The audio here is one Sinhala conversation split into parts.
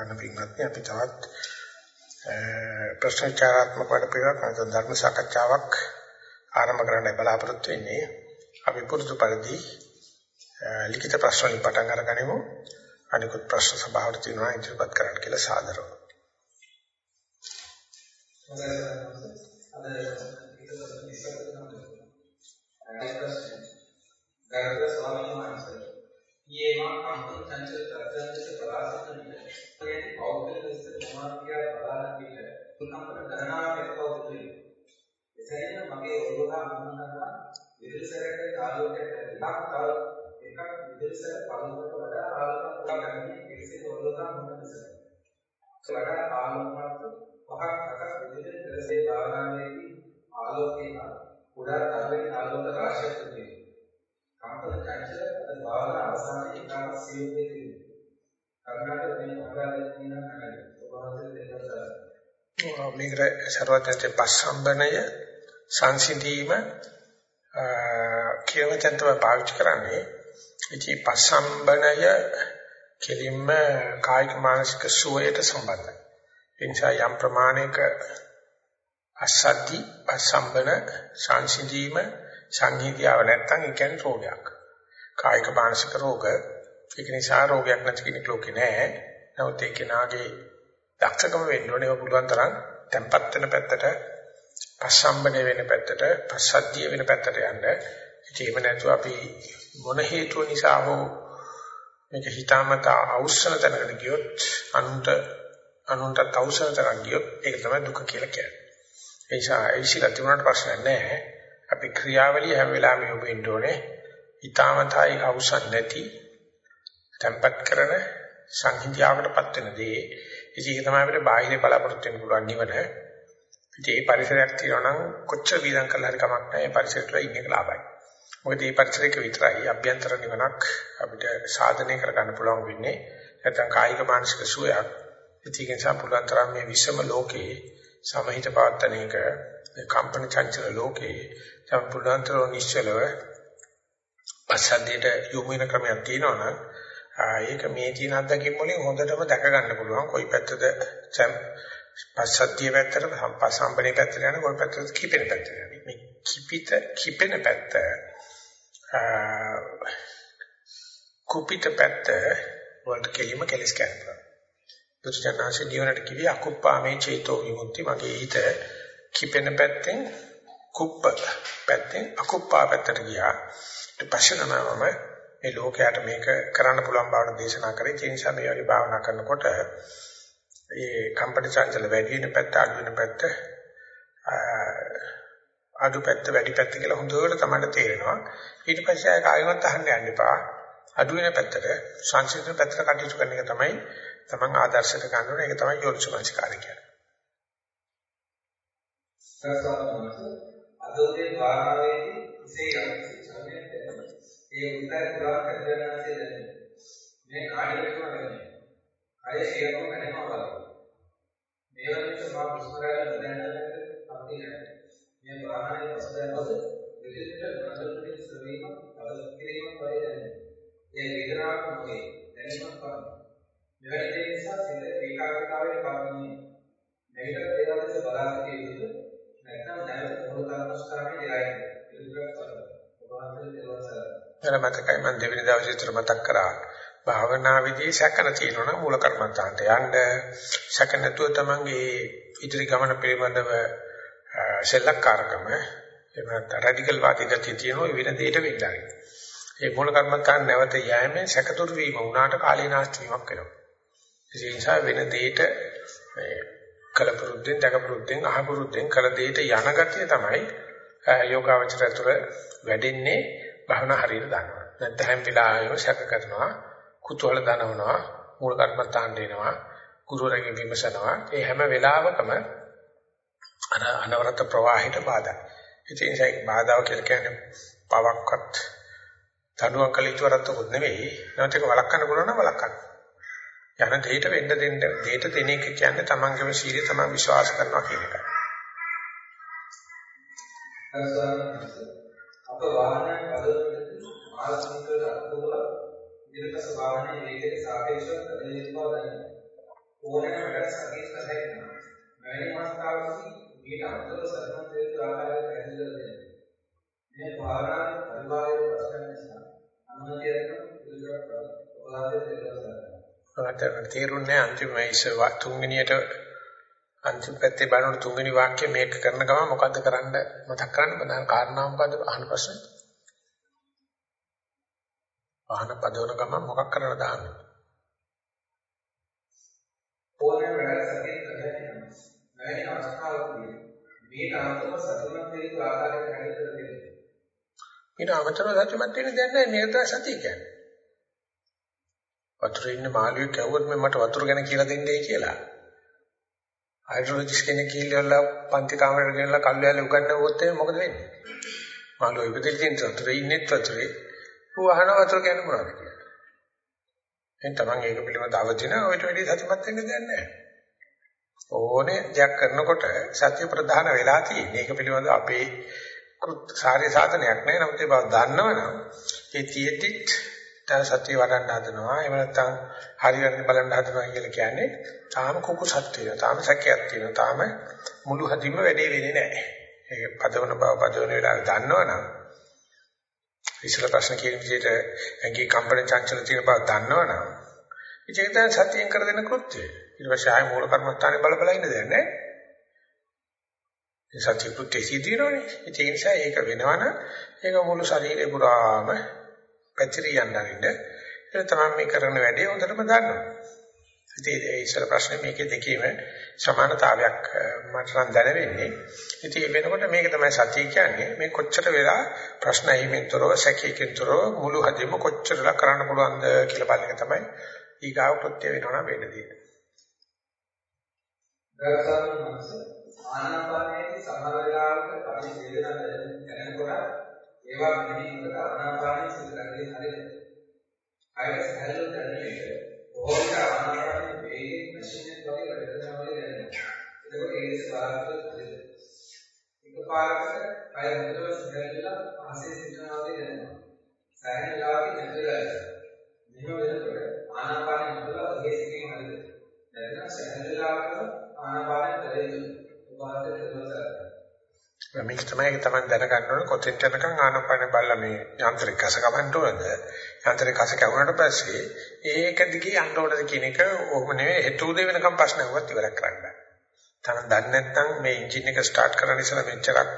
අන්න පින්වත්නි අපි තවත් ප්‍රශ්නචාරාත්මක වැඩ පිළිවෙලක් නැත්නම් ධර්ම සාකච්ඡාවක් ආරම්භ කරන්න බලාපොරොත්තු වෙන්නේ. අපි පුරුදු පරිදි ලිඛිත ප්‍රශ්න වලින් පටන් අරගනිමු. අනිකුත් ප්‍රශ්න සභාවට තියෙනවා ඉදිරිපත් කරන්න කියලා සාදරව. ගරුතර ස්වාමීන් වහන්සේ ඊයේ මා කම්පන චංචල ප්‍රත්‍යන්ත ප්‍රකාශ කරන මේ පෞද්ගලික විස්තර සමාධිය බලන විට කම්පන ගණනාවක් එක්කවතුයි එසේම මගේ ඔළුවහා මොනවාද විදුලිසරක ආලෝකයට ටිකක් තව එකක් විදුලිසර පළමුවට වඩා ආලෝකයක් ගන්න කෙසේ ඔළුවහා මොනවාද වඩා ආලෝකවත් පහක් අටක් විදුලි පෙරසේ භාවනාවේදී ආලෝකේන කුඩා තරමේ ආලෝක රාශියක් තිබේ කම්පන චංචල අද භාවනා අවසානයේ ඉතාම සියුම් දෙයක් තිබෙනවා. කර්ණාටක මේ අගාධයෙන් කියන නගරය. ඔබවහන්සේ දෙන්නසාර. මේකට ਸਰවඥයේ පස්සම්බණය සංසිඳීම කියන වචන තමයි පාවිච්චි කරන්නේ. ඉතින් පස්සම්බණය කෙලින්ම කායික මානසික සුවයට සම්බන්ධයි. ඒ නිසා යම් ප්‍රමාණයක අසද්දි පස්සම්බන සංසිඳීම සංහිතියාව නැත්තම් ඒ කියන්නේ රෝගයක්. කායික මානසික රෝග. ඒක නිසා රෝගයක් නැති කෙනෙක් ලෝකේ නැහැ. නමුත් ඒ කෙනාගේ දක්ෂකම වෙන්න ඕනේ ඒක පුළුවන් තරම් tempat වෙන පැත්තට පස්සම්බනේ වෙන පැත්තට පස්සද්ධිය වෙන පැත්තට යන්න. ඒකෙම නැතුව අපි මොන හේතුව නිසා හෝ මේක හිතාමතා අවශ්‍යන තැනකට ගියොත් අනුන්ට අනුන්ට අවශ්‍යන තරම් ගියොත් ඒක තමයි දුක කියලා කියන්නේ. ඒ නිසා ඒ විශ්ිලා තිබුණාට ප්‍රශ්නයක් නැහැ. අපි ක්‍රියාවලිය හැම වෙලාවෙම යොමු වෙන්න ඕනේ. ඊ타මතයි අවසන් නැති tempat කරන සංහිඳියාවකටපත් වෙන දේ. ඉතින් ඒක තමයි අපිට බාහිර බලාපොරොත්තු වෙන්න පුළුවන් නිවන. ඉතින් මේ පරිසරයක් තියෙනවා නම් කොච්චර වීදම් කළා හරි කමක් නැහැ. මේ පරිසරයට ඉන්න එක ලාභයි. මොකද මේ පරිසරයක විතරයි අභ්‍යන්තර නිවනක් අපිට සාධනය කරගන්න පුළුවන් වෙන්නේ. නැත්නම් කායික මානසික සුවයක්. ඉතින් ඒ නිසා පුළුවන් තරම් මේ විශ්වම ලෝකේ සමහිත පවත්තන එක කම්පන චංචල ලෝකේ සම්පූර්ණතර නිශ්චලව පස්සද්ධියට යොමු වෙන ක්‍රමයක් තියෙනවා ඒක මේ තියෙන අත්දැකීම් වලින් හොඳටම දැක ගන්න පුළුවන්. කොයි පැත්තද පස්සද්ධිය පැත්තට සම්පසම්බනේ පැත්තට යන කොයි පැත්තද කිපෙන පැත්තට යන්නේ මේ කිපිත කිපෙන පැත්ත කුපිත පැත්ත වලට කෙලිම කෙලස් කරනවා බුදුචානන්සේ නිවනට කිවි අකුප්පාමේ චේතෝ විමුක්ති මගේ හිත කිපෙන පැත්තෙන් කුප්ප පැත්තෙන් අකුප්පා පැත්තට ගියා. ඊට පස්සේ තමයි මේ ලෝකයට මේක කරන්න පුළුවන් බවට දේශනා කරේ. ඒ නිසා මේ වගේ භාවනා කරනකොට ඒ කම්පටි චංචල වැඩි වෙන පැත්ත අඩු වෙන පැත්ත අඩු පැත්ත වැඩි පැත්ත කියලා හොඳට තමයි තේරෙනවා. ඊට පස්සේ ආය කායිමත් අහන්න යන්න එපා. අඩු වෙන පැත්තට සංසිඳන පැත්තට කටයුතු කරන එක තමයි තමන් ආදර්ශයට ගන්න ඕනේ. ඒක තමයි යෝනිසමංස්කාරය කියන්නේ. අද උදේ භාවනාවේදී ඉසේ යම් චලනයක් දැනෙනවා. ඒ උත්තර පුරා කරගෙනanse දැනෙනවා. මේ කාණිකම දැනෙනවා. අය සියලුම වෙනවා වගේ. මේ වගේ මා පුස්තකාලය නොදැනනකට අපි යන්නේ. මේ භාවනාවේ පසුබෑමද විශේෂිත අනුකූල ශ්‍රවීම අවශ්‍ය කිරීමක් වගේ දැනෙනවා. ඒ වේදනාවක් නොවේ. දැනීමක් කරනවා. මෙවැනි දේ නිසා සිත ඒකාග්‍රතාවයට පත්වන්නේ. මේකට ඒවලස බලාගෙන ඉන්නේ නැත්නම් නැවත මොන කර්මස්ථානයේ ඉරයි. පිළිගත් කරනවා. ඔබ වහන්සේ දෙවසර. මතකයි මම දෙවෙනි දවසේ විතර මතක් කරා. භාවනා විදී සැකන තියෙනවා මූල කර්මන්තාන්ට යන්න සැක නැතුව තමන්ගේ ඉදිරි ගමන පිළිබඳව සෙල්ලක්කාරකම එහෙම රැඩිකල් වාදී ගතිය තියෙනවා වෙන දෙයකට වෙන්නයි. ඒ මූල කර්මන්තාන් නැවත යෑමෙන් සැකතුරු වීම උනාට කාලීනාස්ති වීමක් වෙනවා. ඒ නිසා වෙන දෙයකට කලපුරුද්දෙන් දකපුරුද්දෙන් අහපුරුද්දෙන් කල දෙයට යන ගතිය තමයි යෝගාවචරය තුළ වැඩෙන්නේ භවනා හරියට දන්නවා. නැත්නම් හැම වෙලාවෙම සැක කරනවා, කුතුහල දනවනවා, මූල කර්මත්තාන් දෙනවා, ගුරුවරගෙන් විමසනවා. ඒ හැම වෙලාවකම අන අනවරත ප්‍රවාහයට බාධා. ඉතින් ඒක බාධාව කියලා කියන්නේ පවක්වත් තනුවක් කළ යුතු වරද්දකුත් නෙවෙයි. නැවත ඒක වළක්වන්න පුළුවන් නම් වළක්වන්න. යන දෙයට වෙන්න දෙන්න දෙයට දෙන එක කියන්නේ තමන්ගේම සීලය තමන් විශ්වාස කරනවා කියන එකයි. අප වාහනයක් අදවලදී මානසිකව අත්දොල ඉදිරිපස වාහනයේ වේගයට සාපේක්ෂව කඩේ බව දැනෙනවා. ඕනෑම වැඩ සතිය කරගෙන මැරෙන අවස්ථාවකදී ඊට අමතරව සරණ දෙක ආකාරයට පැහැදිලි කරලා දෙනවා. මේ භාවනා පරිභාගයේ ප්‍රශ්න නිසා අනුමතියෙන් පිළිගන්න ඔබලාගේ දෙලවසක්. මට තේරුන්නේ අන්තිම ඉස්ස තුන්වෙනියට අන්තිම පැත්තේ බලන තුන්වෙනි වාක්‍ය මේක කරන ගමන් මොකද්ද කරන්න මතක් කරන්න බඳන් කාරණා මොකද්ද අහන ප්‍රශ්න. වාහන පදවන ගමන් මොකක් කරන්න දාන්නේ? වැඩ සතිය කරගෙන මැරෙන අවස්ථාවකදී මේට අමතරව සතුටක් දෙන ආකාරයට හැදෙන්න දෙන්නේ. ඊට අමතරව සත්‍යමත් වෙන දෙයක් නැහැ මේක තමයි සතිය කියන්නේ. වතුරේ ඉන්න මාළුවෙක් කැවුවොත් මට වතුර ගැන කියලා දෙන්නේ කියලා. හයිඩ්‍රොලොජිස්ට් කෙනෙක් කියලා පන්ති කාමරේට ගෙනලා කල්යාලේ උගන්වුවොත් මොකද වෙන්නේ? මාළුව ඉපදෙන්න තියෙන වතුරේ ඉන්නේ වතුරේ ඌ අහන වතුර ගැන මොනවද කියලා. එහෙනම් Taman ඒක පිළිබඳව අවදින ඔයිට වැඩි සතුටුමත් වෙන්න දෙයක් නැහැ. ඕනේ දෙයක් කරනකොට සත්‍ය ප්‍රධාන වෙලා තියෙන්නේ. ඒක පිළිබඳව අපේ සාරි සාධනයක් නැහැ. නමුත් ඒ බව දන්නවනම් ඒ තියෙද්දිත් තර සත්‍ය වඩන්න හදනවා. එහෙම නැත්නම් හරි වැරදි බලන්න හදනවා කියලා කියන්නේ තාම කුකුසක් තියෙනවා. තාම සැකයක් තියෙනවා. තාම මුළු හදින්ම වැඩේ වෙන්නේ නැහැ. ඒක පදවන බව පදවන වෙලාවට දන්නවනම් ඉස්සර ප්‍රශ්න කියන විදිහට ඇඟේ කම්පන චංචල තියෙන බව දන්නවනම් ඒක තමයි සතියෙන් කර දෙන කෘත්‍යය. ඊට පස්සේ ආය මූල කර්මස්ථානේ බල බල ඉන්න දෙයක් නැහැ. ඒ සත්‍ය කෘත්‍ය සිදුවෙනවනේ. ඒ නිසා ඒක වෙනවනම් ඒක මුළු ශරීරේ පුරාම පැතිරී යන්නරින්ද ඒක තමයි මේ කරන වැඩේ හොඳටම දන්නවා. ඉතින් ඒ ඉස්සර ප්‍රශ්නේ මේකේ දෙකේම සමානතාවයක් මට නම් දැනෙන්නේ. ඉතින් ඒ වෙනකොට මේක තමයි සතිය කියන්නේ. මේ කොච්චර වෙලා ප්‍රශ්න ඇහිමෙන්තරව සැකයකින්තරව මුළු හදින්ම කොච්චරලා කරන්න පුළුවන්ද කියලා බලන එක තමයි ඊගාව කෘත්‍ය වෙනවා නම් වෙන්න දෙන්නේ. ආනාපානයේදී සමහර වෙලාවක අපි වේදනාව දැනෙනකොට ඒවා මෙහෙම ආනාපානයේ සිදු කරන්නේ හරියට. අයක සහැල්ලු දැනෙන්නේ ඕක ආනාපානයේ වේගයෙන් මැෂින් එක වගේ වැඩ කරනවා වගේ දැනෙනවා. එතකොට ඒ දෙස බලාපොරොත්තු වෙන්නේ. එකපාරකට අය මුදව සහැල්ලුලා ආසේ සිටිනවා වගේ දැනෙනවා. සෑහෙන වෙලාවකින් නැතිලා මෙහෙම වෙනකොට ආනාපානයේ මුදව ඔහේ සිටීම හරියට. දැන් සෑහෙන වෙලාවක ආනාපානය කරේ උපාදක කරනවා. මේක තමයි තමයි දැනගන්න ඕනේ කොතෙන්ට යනකම් ආනපන බලලා මේ යන්ත්‍රික කස කවන්න ඕනද යන්ත්‍රික කස කවුනට පස්සේ ඒක දිගේ යන්න ඕනද කියන එක ඕම නෙවෙයි හෙට උදේ වෙනකම් ප්‍රශ්න අහුවත් ඉවරක් කරන්න බෑ. තමයි දන්නේ නැත්නම් මේ එන්ජින් එක ස්ටාර්ට් කරන්න ඉස්සලා මෙච්චරක්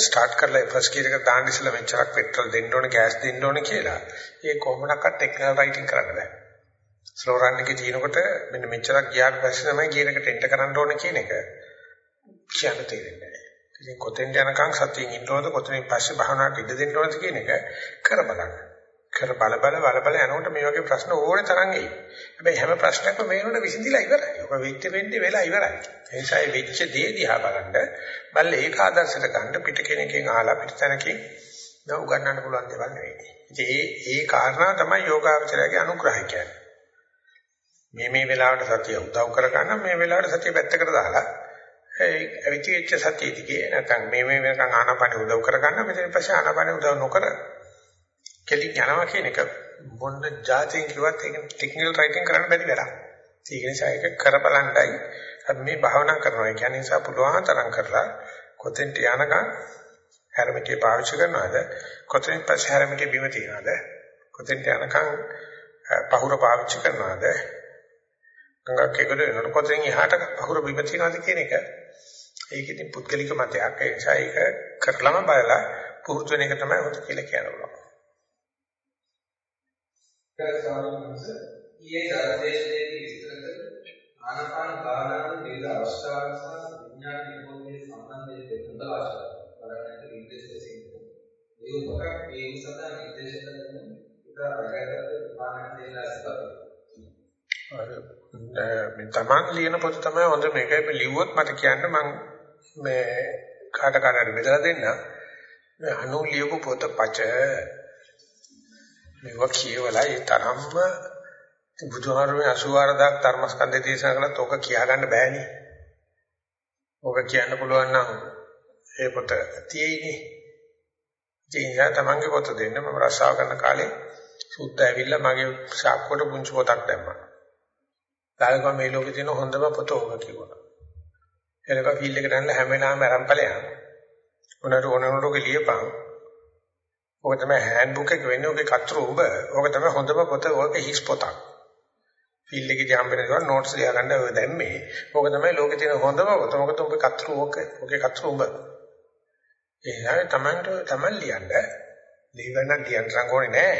ස්ටාර්ට් කරලා ෆස්ට් ගියර් එක දාන්න ඉස්සලා මෙච්චරක් පෙට්‍රල් දෙන්න ඕනේ ගෑස් දෙන්න ඕනේ කියලා ඒ කොහොමඩක්වත් ටෙක්නිකල් රයිටින් කරන්න බෑ. ස්ලෝ රන් එකේ තියෙනකොට මෙන්න මෙච්චරක් ගියාට පස්සේ තමයි ගියර් එකට එන්ටර් කරන්න ඕනේ කියන එක කියන්න තේරෙන්නේ නැහැ. ඉතින් කොතෙන් යනකම් සතියින් ඉන්න ඕනද කොතනින් පස්සේ භාවනාවට ඉඩ දෙන්න ඕනද කියන එක කර බලන්න. කර බල බල බල බල යනකොට මේ වගේ ප්‍රශ්න ඕනේ තරම් එයි. හැබැයි හැම ප්‍රශ්නයක්ම මේ වෙනකොට විසඳිලා ඉවරයි. ඔක වෙච්ච වෙන්නේ වෙලා ඉවරයි. ඒ නිසා මේ වෙච්ච දේ දිහා බලන්න බල්ල ඒක ආදර්ශයට ගන්න පිට කෙනකින් අහලා පිට තැනකින් නෝ උගන්නන්න පුළුවන් දේවල් නෙවෙයි. ඉතින් ඒ ඒ කාරණා තමයි යෝගාවචරයේ අනුග්‍රහය කියන්නේ. මේ මේ වෙලාවට සතිය උදව් කර ගන්න මේ වෙලාවට සතිය පැත්තකට දාලා ඒ අවිචිච්ච සතිය දිගේ නැත්නම් මේ මේ වෙනකන් ආනාපාන උදව් කර ගන්න මෙතන පස්සේ ආනාපාන උදව් නොකර කෙලින් යනවා කියන එක මොන જાතියෙන් කිව්වත් ඒක ටෙක්නිකල් රයිටින් කරන්න බැරි වැඩක්. ඒක නිසා ඒක කර බලන්නයි අපි මේ භාවනා කරනවා. ඒ කියන්නේ නිසා පුළුවන් තරම් කරලා කොතෙන්ට යනකම් හැරමිටිය පාවිච්චි කරනවද? කොතෙන් පස්සේ හැරමිටිය බිම තියනවද? කොතෙන්ට යනකම් පහුර පාවිච්චි කරනවද? ගඟක් එකද වෙනකොට කොතෙන් එහාට පහුර බිම තියනවද කියන එක ඒක ඉතින් පුද්ගලික මතයක්. ඒ නිසා ඒක කරලම බලලා පුරුදු වෙන එක තමයි හොඳ කියලා කියන්න පුළුවන්. ඊයේ ධර්මදේශනයේදී විස්තර කළ ආනාපාන භාවනාවේ විවිධ අවස්ථාවන් සහ විඥාන නිරෝධයේ සම්බන්ධය දෙකම අවශ්‍යයි. බලන්නට නිර්දේශ දෙසින්. ඒ උපකරණ ඒ සඳහා නිර්දේශ කරන එක රැකගත් විපාකන දේලා සිදුවේ. මේ තමන් ලියන පොත තමයි හොඳ මේක ලිව්වොත් මට කියන්න මම මේ කාට කාටද බෙදලා දෙන්න මේ අනු ලියපු පොත පච මේවා කියවලා ඒ තරම්ම බුදුහාරුවේ 84000ක් ධර්මස්කන්ධය දේශනා කළත් ඕක කියාගන්න බෑනේ. ඕක කියන්න පුළුවන් නම් ඒ පොත තියෙයිනේ. ජීවිතය තමන්ගේ පොත දෙන්න මම රස්සාව කරන කාලේ සුද්ධ ඇවිල්ලා මගේ ශාක්කුවට පුංචි පොතක් දැම්මා. දායකව මේ ලෝකේ තියෙන හොඳම පොත ඕක කිව්වා. එලක ෆීල්ඩ් එකට යනලා හැම වෙලාවෙම අරන්පලයන්. උනට ඕනනට ඔක ලියපන්. ඕක තමයි හෑන්ඩ් බුක් එක වෙන්නේ ඔගේ කතර උඹ. ඕක තමයි හොඳම පොත ඕක හිස් පොතක්. ෆීල්ඩ් එකේ ජම්ප් වෙනවා නෝට්ස් ලියා ගන්න ඔය දැම්මේ. ඕක තමයි ලෝකේ තියෙන හොඳම පොත. මොකද උඹ කතර ඕක. ඔගේ කතර උඹ. එහෙනම් Tamanට Taman ලියන්න. ලියන්න ලියන්න රංගෝනේ නෑ.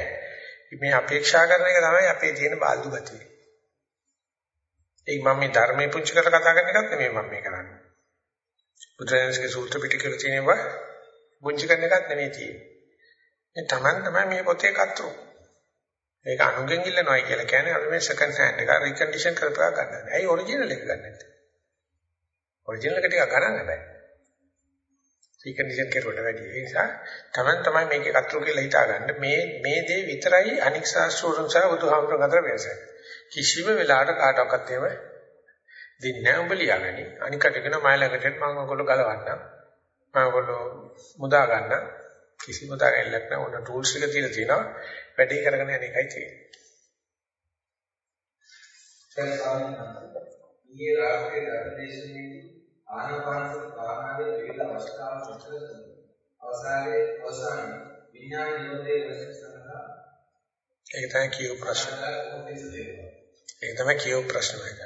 මේ අපේක්ෂා කරන එක තමයි අපේ තියෙන බාල්දු ගතිය. ඒක මම මේ ධර්මයේ පුංචි කරලා කතා කරන එකක් නෙමෙයි මම මේ කරන්නේ. බුදුරජාණන්ගේ සූත්‍ර පිටකේ තියෙනවා පුංචි කරන එකක් නෙමෙයි තියෙන්නේ. මේ Taman තමයි මේ පොතේ කතරු. ඒක අනුගෙන් ඉල්ලනවායි කියලා කියන්නේ අපි මේ සෙකන්ඩ් හෑන්ඩ් එක රිකන්ඩිෂන් කරපුවා ගන්න. ඇයි ඔරිජිනල් එක ගන්න නැත්තේ? ඔරිජිනල් එක ටික ගණන් නැහැ. රිකන්ඩිෂන් කරුවට වැඩි. ඒ නිසා Taman තමයි මේකේ කතරු කියලා හිතාගන්න. මේ මේ දේ විතරයි අනික් ශාස්ත්‍රෝරුන් සහ බුදුහාමුදුරන් අතර වෙනස. කිසිම වෙලාවකට කාටවත් එහෙම දෙන්නේ නැහැ උඹ ලියාගනි. අනිකට කියන මයි ළඟට මම ඔයගොල්ලෝ ගලවන්නම්. මම ඔයගොල්ලෝ මුදා ගන්න. කිසිම තරයක් නැහැ. ඕන ටූල්ස් එක තියලා තියෙනවා. වැඩේ කරගෙන යන එකයි තියෙන්නේ. දැන් ඊයේ රාත්‍රියේ ධර්මදේශනයේදී ආනාපානසති භාවනාවේ විවිධ අවස්ථාවන් සැකසෙන අවසානයේ අවසාන විඥාන නිරෝධයේ රසක් සඳහා ඒක තමයි කියු ප්‍රශ්න. ඒක තමයි කියු ප්‍රශ්න එක.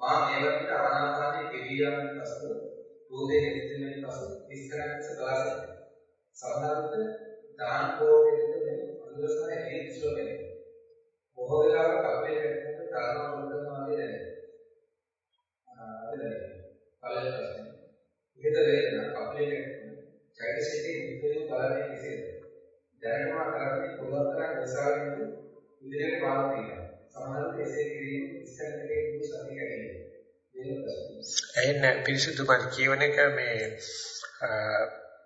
මා මේවට ආනාපානයේ පිළියම් පසු රෝදේ නිදිමෙන් පසු විස්තරයක් සබාසන සමහරවිට දාන කෝපයකට මේ අනුසාර හේතු සොයන්නේ බොහෝ වෙලාවට අපේ පැත්තට තරම මුදනවා වගේ දැනෙනවා. අද පළවෙනි ප්‍රශ්නේ. ඉහත වේදනා අපේ පැත්තට චෛතසිකයේ නිතරම බලන්නේ කෙසේද? දැනටම කරන්නේ පුළුවන් තරම් විසාරින්න ඉදිරියට මාර්ග තියෙනවා. සමහරවිට එසේ කිරීම ඉස්සරහට යොමු සතිය කැඩේ. එහෙනම් පිරිසුදුමත් කියවන එක මේ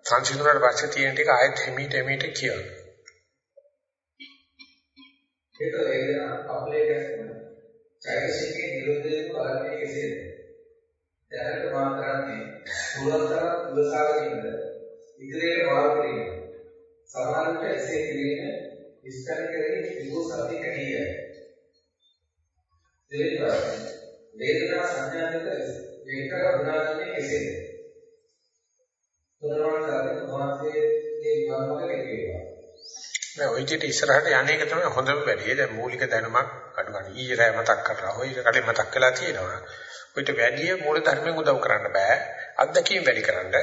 සංසිඳුණාට පස්සේ තියෙන ටික ආයෙත් හිමීට හිමීට කියවන. ඒක වේදනා අපලේ ගැස්ම චෛතසිකයේ නිරෝධයෙන් බලන්නේ කෙසේද? දැනට මා කරන්නේ පුළුවන් තරම් උදසාගෙන ඉන්න ඉදිරියට මාර්ග කිරීම. සමහරවිට එසේ කිරීම විස්තර කරගෙන සිදු සති කැටියයි. දෙවෙනි ප්‍රශ්නේ වේදනා සංඥානික වේකර අභිනාශනයේ කෙසේද? තුනවන් කරන්නේ මහත්යේ විවරණක එකේවා. නෑ ඔය විදිහට ඉස්සරහට යන්නේ එක තමයි හොඳම වැඩේ. දැන් මූලික දැනුමක් අඩු ගන්න. ඊයේ රෑ මතක් කරලා ඔය කඩේ මතක් වෙලා තියෙනවා. ඔයිට වැඩි මූල ධර්මයෙන් උදව් කරන්න බෑ. අත්දැකීම් වැඩි කරන්න.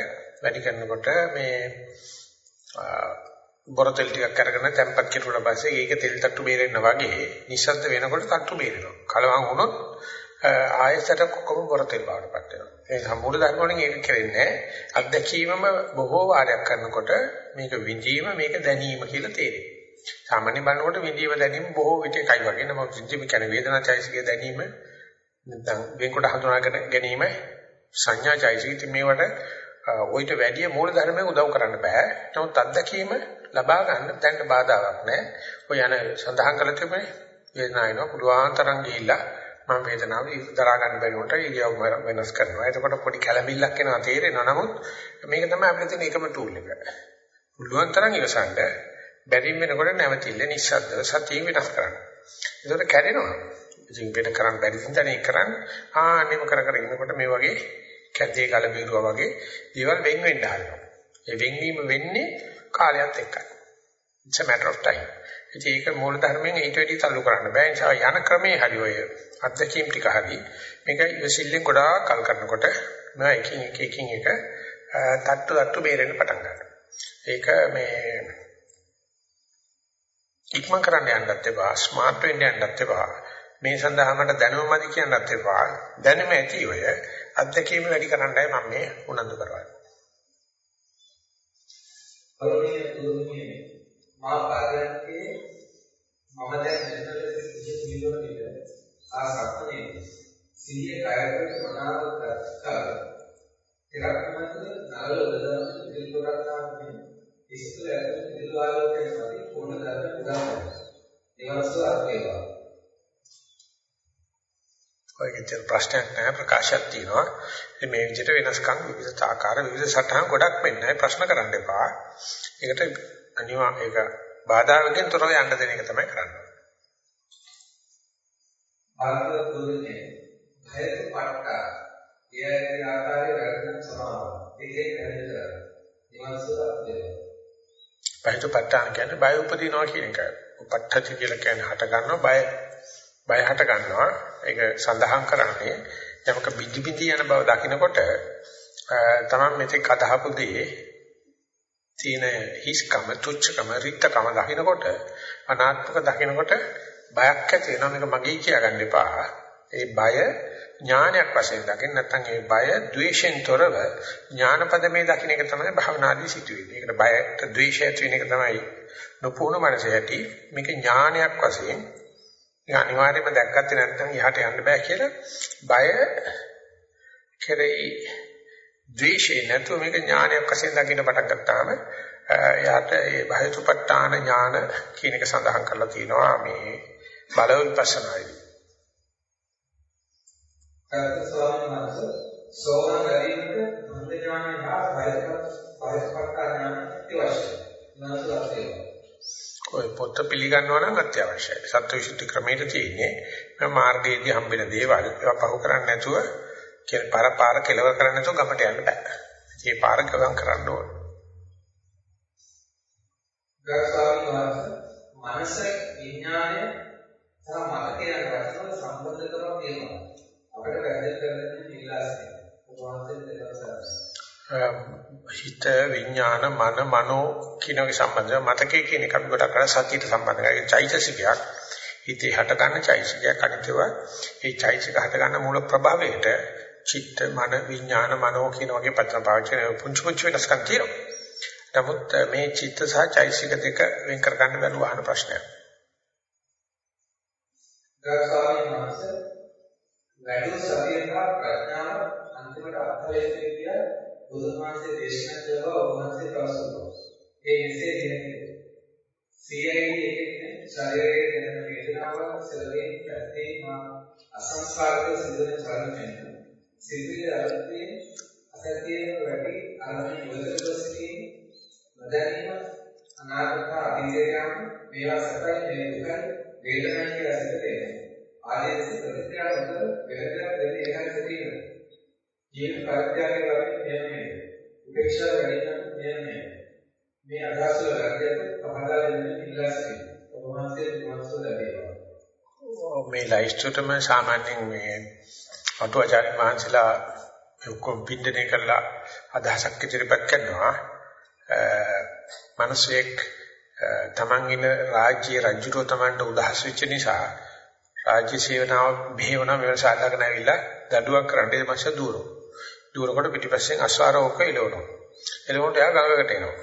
වැඩි කරනකොට මේ බොරතෙල් ටිකක් අරගෙන තැම්පත් කෙරුවා පස්සේ ඒක තෙල් තට්ටු බේරෙන්න වගේ නිශ්ශබ්ද වෙනකොට තට්ටු බේරෙනවා. කලවම් වුණොත් ආයෙසට කොකම බොරතෙල් බවටපත් වෙනවා. ඒ සම්පූර්ණ ධර්ම වලින් ඒක කරන්නේ අත්දැකීමම බොහෝ වාරයක් කරනකොට මේක විඳීම මේක දැනීම කියලා තේරෙනවා. සාමාන්‍ය බලනකොට විඳීම දැනීම බොහෝ විට එකයි වගේ. නමුත් විඳීම කියන්නේ වේදනාචෛසිකයේ දැනීම නැත්නම් වෙන්කොට හඳුනාගෙන ගැනීම සංඥාචෛසික මේවට ඔయిత වැඩි මූල ධර්මයෙන් උදව් කරන්න බෑ. නමුත් අත්දැකීම ලබා ගන්න දැනට බාධාවක් නැහැ. ඔය යන සඳහන් කළ තිබුණේ වේදනාවන පුළුවන් තරම් ගිහිල්ලා මම වේදනාව දරා ගන්න බැරි වුණට ඉරියව් වෙනස් කරනවා. එතකොට පොඩි කැළඹිල්ලක් එනවා තේරෙනවා. නමුත් මේක තමයි අපිට තියෙන එකම ටූල් එක. පුළුවන් තරම් ඉවසන්න බැරි වෙනකොට නැවතිල්ල නිශ්ශබ්දව සතිය වෙනස් කරන්න. ඒකට කැඩෙනවා. ඉතින් වෙන කරන්න බැරි හින්දානේ කරන්නේ. ආන්නෙම කර කර ඉන්නකොට මේ වගේ කැදේ ගල බීරුවා වගේ දේවල් වෙන් වෙන්න හදනවා. ඒ වෙන්වීම වෙන්නේ කාලයත් එක්කයි. It's a matter of time. ඉතින් ඒක මූල ධර්මයෙන් ඊට වැඩි තල්ලු කරන්න බෑ. ඒ නිසා යන ක්‍රමේ හරි ඔය අත්දැකීම් ටික හරි මේක ඉවසිල්ලෙන් ගොඩාක් කල් කරනකොට මම එකින් එක එකින් එක තට්ටු තට්ටු බේරෙන්න පටන් ගන්නවා. ඒක මේ ඉක්මන් කරන්න යන්නත් එපා, ස්මාර්ට් වෙන්න යන්නත් එපා. මේ සඳහා මට දැනුම මදි කියන්නත් එපා. දැනුම ඇති ඔය අත්දැකීම් වැඩි කරන්නයි මම මේ උනන්දු කරන්නේ. පළවෙනි තුරුනේ මා පාදයන්ගේ මම දැන් මෙතන සිහිය පිළිවෙල විතර ආ සක්මනේ සිහිය කයකට මනාව ගත්තා. ටිකක් මත නරල උදදම පිළිතුරක් ගන්න ඉස්තුල ඇතුළේ පිළිතුර ආලෝකයෙන් මත ඕන ධර්ම උදාහරණ නිවස්ව අත්වේවා ඔයගෙන් ප්‍රශ්නයක් නැහැ ප්‍රකාශයක් තියෙනවා. ඉතින් මේ විදිහට වෙනස්කම් විවිධ ආකාර විවිධ සටහන් ගොඩක් වෙන්නේ ප්‍රශ්න කරන්න එපා. ඒකට අනිවා ඒක බාධාවකින් තොරව යන්න දෙන එක තමයි කරන්නේ. බලව දුන්නේ භයතු පට්ටා එයගේ ආකාරය වැරදෙන සමාව ඒකේ පැහැදිලි කරනවා නිවන්සුවත් දෙනවා භයතු පට්ටාන කියන්නේ බය උපදිනවා කියන එක. උපට්ඨති කියලා කියන්නේ හට ගන්නවා බය බය හට ගන්නවා ඒක සඳහන් කරන්නේ යමක බිදි බිදි යන බව දකිනකොට තමන් මෙතෙක් අදහපු දේ තියෙන හිස්කම තුච්චකම රික්තකම දකිනකොට අනාත්මක දකිනකොට බයක් ඇති වෙනවා මේක මගේ කියා ගන්න එපා ඒ බය ඥානයක් වශයෙන් දකින්න නැත්නම් ඒ බය ද්වේෂෙන් තොරව ඥානපදමේ දකින්න එක තමයි භවනාදී සිදුවෙන්නේ. ඒකට බයට ද්වේෂය තියෙන එක තමයි නොපුහුණු මනස ඇති. මේක ඥානයක් වශයෙන් ඒක අනිවාර්යයෙන්ම දැක්කත්තේ නැත්නම් යහට යන්න බෑ කියලා බය කෙරෙහි ද්වේෂේ නැතුව මේක ඥානයක් වශයෙන් දකින්න පටන් ගත්තාම එයාට ඒ බහිතුපත්තාන ඥාන කියන එක සඳහන් කරලා තියෙනවා මේ බලව විපස්සනායි. කර්ත ස්වාමීන් වහන්සේ සෝවාන් ගැනීමට මන්ද ඥානය හා බහිතුපත්තාන ඥාන අත්‍යවශ්‍යයි. මනසට ඔය පොත පිළිගන්නවා නම් අත්‍යවශ්‍යයි. සත්‍යවිසුද්ධි ක්‍රමයට තියෙන්නේ මේ මාර්ගයේදී හම්බෙන දේවල් ඒවා පහු කරන්නේ නැතුව කියලා පාර පාර කෙලවර කරන්නේ නැතුව ගමට යන්න බෑ. මේ පාර ගමන් කරන්න ඕන. මනස විඥානය සහ මතකය රැස්වල සම්බන්ධ කරන දේවල්. අපිට පැහැදිලි කරන්න ඉල්ලාස්නේ. උපවාසයෙන් දෙකක් හිත විඥාන මන මනෝ කියනගේ සම්බන්ධය මතකයේ කියන එක අපි ගොඩක් කරලා සතියට සම්බන්ධ කරගෙන චෛතසිකයක් හිතේ හට ගන්න චෛතසිකයක් අනිතව ඒ චෛතසික හට ගන්න මූල ප්‍රභාවයට චිත්ත මන විඥාන මනෝ කියන වගේ පදන පාවිච්චි කරන පුංචි පුංචි වෙනස්කම් තියෙනවා. නමුත් මේ චිත්ත සහ චෛතසික දෙක වෙන් කර ගන්න බැරුව අහන ප්‍රශ්නයක්. ගාස්වාමීන් වහන්සේ වැඩි සතිය හා ප්‍රඥාව අන්තිමට අත්හැරෙන්නේ කිය බුදුන් වහන්සේ දේශනා කළා ඔබ වහන්සේ ප්‍රසන්නවා. ඒ මෙසේ කියන්නේ CID එකේ ශරීරයේ දැනෙන වේදනාව සෙලවේ පැත්තේ මා අසංස්කාරක සිදුවෙන චලනයෙන් සිවිල අර්ථයේ අසතියේ වැඩි අරමුණ ඉවතට සිටීම නොදැනීම අනාගත අභිජයයන් මේවා සැපයි මේ දුකයි වේදනයි කියලා සිත දෙනවා ආදී ප්‍රතික්‍රියා උත්තර වෙනදා දෙන්නේ එකයි සිටීම ජීවන පරිත්‍යාගය වගේ මෙහෙම උපේක්ෂා වැඩි නම් මෙහෙම මේ අදහස් වල වැරදියට පහදා දෙන්න ඉල්ලා සිටිනවා ඔබ වහන්සේ මනස ලැබේවා. මේ ලයිස්ට්ටම සාමාන්‍යයෙන් මේ අටුවාචාර්ය මහන්සිලා ඔක්කොම පින්දනේ කරලා අදහසක් ඉදිරිපත් කරනවා. මිනිසෙක් තමන් ඉන්න රාජ්‍ය රජුරෝ තමන්ට උදහස් වෙච්ච නිසා රාජ්‍ය සේවනාව මෙහෙවන මෙව සාධාරණ ඇවිල්ලා දඩුවක් කරන්න. ඒ මාස දුරෝ. දුරකොට පිටිපස්සෙන් අස්වාරෝක එළවනවා. එළවනට එයා ගඟකට එනවා.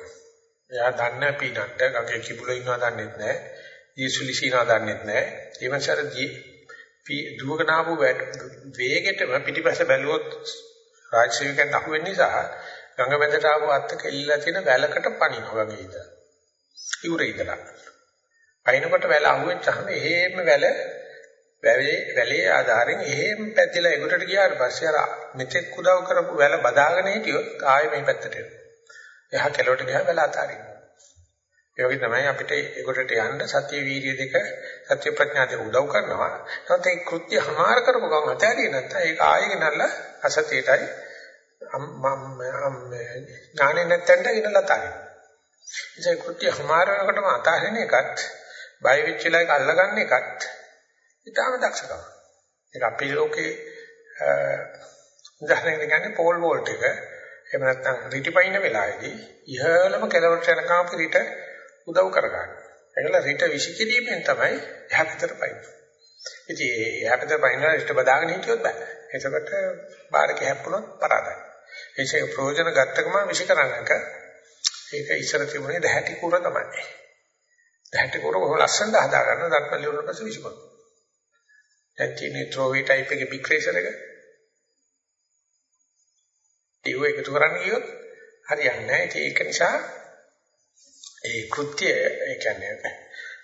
එයා දන්නේ පීනන්න ගඟේ කිඹුල ඉන්නවා දන්නෙත් නැහැ. දීසුලිසිනා දන්නෙත් නැහැ. ඒ මාසාර දුවගෙන ආපු වේගෙටම පිටිපස්ස බැලුවොත් රාජසේවකයන්ට අහු වෙන නිසා ගඟ මැදට ආපු අත්ත කෙල්ලලා තියෙන වැලකට පනිනවා වගේ ඉඳලා. ඉවුරේ ඉඳලා. පයින්කොට වැල අහුවෙච්චාම එහෙම වැල වැලේ වැලේ ආධාරයෙන් එහෙම පැතිලා එගොඩට ගියාට පස්සේ අර මෙතෙක් උදව් කරපු වැල බදාගෙන හිටියොත් ආයෙ මේ පැත්තට එනවා. එහා කෙලවට ගියා වැල අතාරිනවා. ඒ වගේ තමයි අපිට ඒකට යන්න සත්‍ය වීර්ය දෙක සත්‍ය ප්‍රඥා දෙක උදව් කරනවා. නැත්නම් ඒ කෘත්‍ය හමාර කරපු ගමන් අතහැරියේ නැත්නම් ඒක ආයෙ ගෙනල්ලා අසතේටයි ඥානෙ නැත්තෙන්ට ගෙනල්ලා තාරිනවා. ඉතින් කෘත්‍ය හමාර වෙනකොටම අතහරින එකත් බය වෙච්ච වෙලාවක අල්ලගන්න එකත් ඊටාම දක්ෂකම. ඒක අපේ ලෝකේ උදාහරණයක් කියන්නේ පෝල් වෝල්ට් එක එහෙම නැත්නම් රිටිපයින් වෙලාවේදී ඉහළම කෙලවරට යනකම් අපි රිට උදව් කරගන්න. ඒකල රිට විසිකිරීමෙන් තමයි එහා පැත්තට පයින්නේ. ඉතින් එහා පැත්තට පයින්නවා රිට බදාගෙන හිටියොත් බෑ. එතකොට බාරක හැප්පුණොත් පරාදයි. ඒකේ ප්‍රයෝජන ගත්තකම විසිකරන්නක ඒක ඉස්සර තිබුණේ දැහැටි කුර තමයි. දැහැටි කුර කොහොම ලස්සනට හදා ගන්න දත්පල්ලි වල පස්සේ විසිකරන. දැන් තියෙන ට්‍රෝවි ටයිප් එකේ බිග් රේසර් එක. ඒක එකතු කරන්න ගියොත් හරියන්නේ නැහැ. ඒක නිසා ඒ කෘත්‍ය ඒ කියන්නේ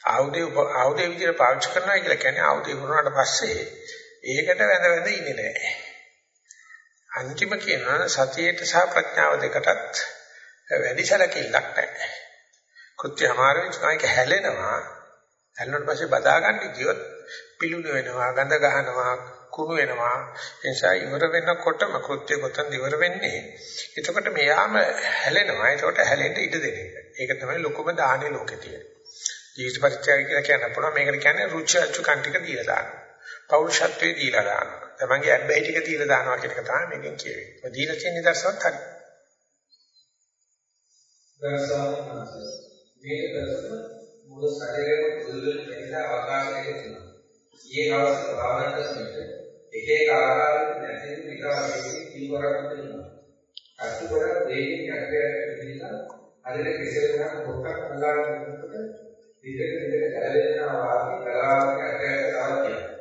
ආයුධය ආයුධය විදිහට පාවිච්චි කරනවා කියලා කියන්නේ ආයුධය වුණාට පස්සේ ඒකට වැඳ වැඳ ඉන්නේ නැහැ. අන්තිම කියනවා සතියේට සහ ප්‍රඥාව දෙකටත් වැඩි සැලකිල්ලක් නැහැ. කෘත්‍ය අමාරු වෙච්ච කෙනෙක් හැලෙනවා. හැලුණාට පස්සේ බදා ගන්න ගියොත් පිලුණු වෙනවා, ගඳ ගහනවා, කුණු වෙනවා. ඒ නිසා ඉවර වෙනකොටම කෘත්‍ය කොතනද ඉවර වෙන්නේ? එතකොට මෙයාම හැලෙනවා. එතකොට හැලෙන්න ඉඩ දෙන එක. ඒක තමයි ලොකුම දාහනේ ලෝකේ තියෙන්නේ. ජීවිත පරිත්‍යාගය කියලා කියන්න පුළුවන්. මේකට කියන්නේ රුචි අචුකන් ටික දීලා දානවා. පෞරුෂත්වයේ දීලා දානවා. තමන්ගේ අබ්බැහි ටික දීලා දානවා කියන එක තමයි මේකෙන් කියවෙන්නේ. ඔය දීලා තියෙන නිදර්ශනත් හරි. මේක කරන මුළු ශරීරයම දුර්වල වෙන අවකාශයක තියෙනවා. ඊයේ හවස භාවනා කරනකොට එක එක ආකාරයක නැතිව විකාරයකින් පියවරක් දෙනවා. අසුබර වේගින් යටට ගිහිලා හරියට කෙසෙලක් පොක්කක් අල්ලාගෙන ඉන්නකොට විදක විදක ඇලෙනවා වාගේ ගලාවක යටට තාව කියනවා.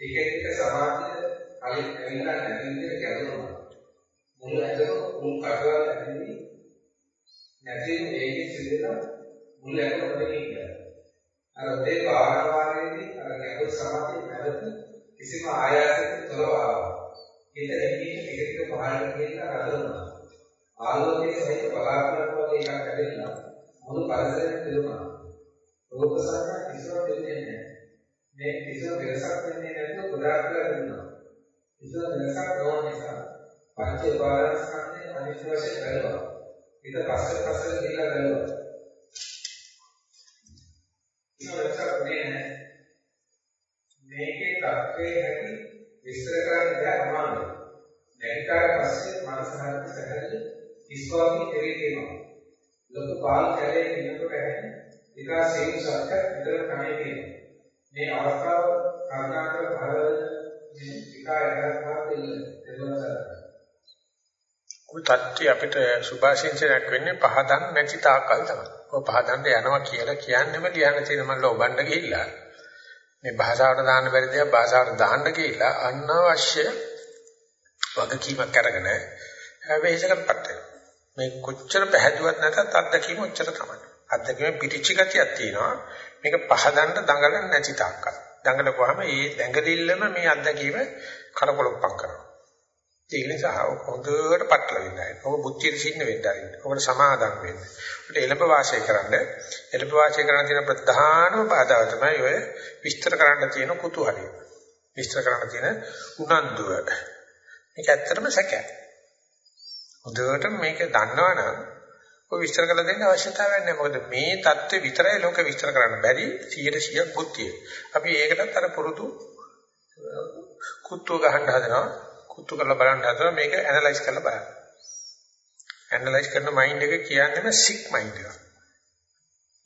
එක එක සමාධිය කලින් ඇවිල්ලා නැති විදිහට ගැටෙනවා. මුල ඇදලා මුල් කටවල් ඇදෙන්නේ නැති වේගින් සිදෙන මුල ඇදලා දෙන්නේ. අර මේ කිසිම ආයාසයකින් තොරව ආවා. හිත එන්නේ ටික ටික පහළට ගිහින් අරදුනා. ආලෝකයේ සහිත බලාපොරොත්තු වගේ එකක් ඇදෙලා මුළු පරිසරෙම පිරුණා. රූප සංඥා කිසිවක් දෙන්නේ නැහැ. මේ කිසිම වෙනසක් වෙන්නේ නැතුව ගොඩාක් වෙලා ඉන්නවා. කිසිම වෙනසක් නොවන නිසා පංච උපාදානස්කන්ධයේ අනිත්‍ය වශයෙන් බැලුවා. ඊට පස්සේ පස්සේ ගිහිල්ලා බැලුවා. මේකේ தත්ත්වයේ හැටි විස්තර කරන්න බැහැ අමාරුයි. නැගිටාට පස්සේ මනස හරියට සැහැල්ලු ඉස්වාමි දෙවියනවා. ලොකු පාල් කැලේ ඉන්නකොට ඇහෙන ඊට සේම සත්‍ය විතර කණේ තියෙනවා. මේ අවස්ථාව කරුණාකර පහළ මේ ටිකා යහපත් දෙන්න ඔය தත්ටි අපිට සුභාශිංසනයක් වෙන්නේ පහදන් නැති තාකල් තමයි. ඔය පහදන්න යනවා කියලා කියන්නේම ලියන්න තියෙන මල්ල ඔබන්න ගිහිල්ලා මේ භාෂාවට දාන්න බැරි දේක් භාෂාවට දාන්න ගිහිල්ලා අනවශ්‍ය වගකීමක් අරගෙන වෙහෙසකටපත් වෙනවා. මේ කොච්චර පැහැදුවත් නැතත් අත්දැකීම ඔච්චර තමයි. අත්දැකීම පිටිච්ච ගතියක් තියෙනවා. මේක පහදන්න දඟලන්නේ නැති තාක්කල්. දඟලපුවාම ඒ දැඟලිල්ලම මේ අත්දැකීම කරකොලොප්පම් කරනවා. ඒ නිසා හොඳට පටල වෙන්නයි. ඔබ බුද්ධියට සින්න වෙන්නයි. ඔබට සමාදම් වෙන්න. ඔබට එළඹ වාසය කරන්න. එළඹ වාසය කරන්න තියෙන ප්‍රධානම බාධාව තමයි ඔය විස්තර කරන්න තියෙන කුතුහලය. විස්තර කරන්න තියෙන උනන්දුව. මේක ඇත්තටම සැකයක්. හොඳට මේක දන්නවනම් ඔය විස්තර කළ දෙන්න අවශ්‍යතාවයක් නැහැ. මොකද මේ தත්ත්වය විතරයි ලෝක විස්තර කරන්න බැරි 100% බුද්ධිය. අපි ඒකටත් අර පුරුදු කුත්තුව ගහන්න හදනවා. කුත්තු කරලා බලන්න හදනවා මේක ඇනලයිස් කරලා බලන්න. ඇනලයිස් කරන මයින්ඩ් එක කියන්නේම සික් මයින්ඩ් එකක්.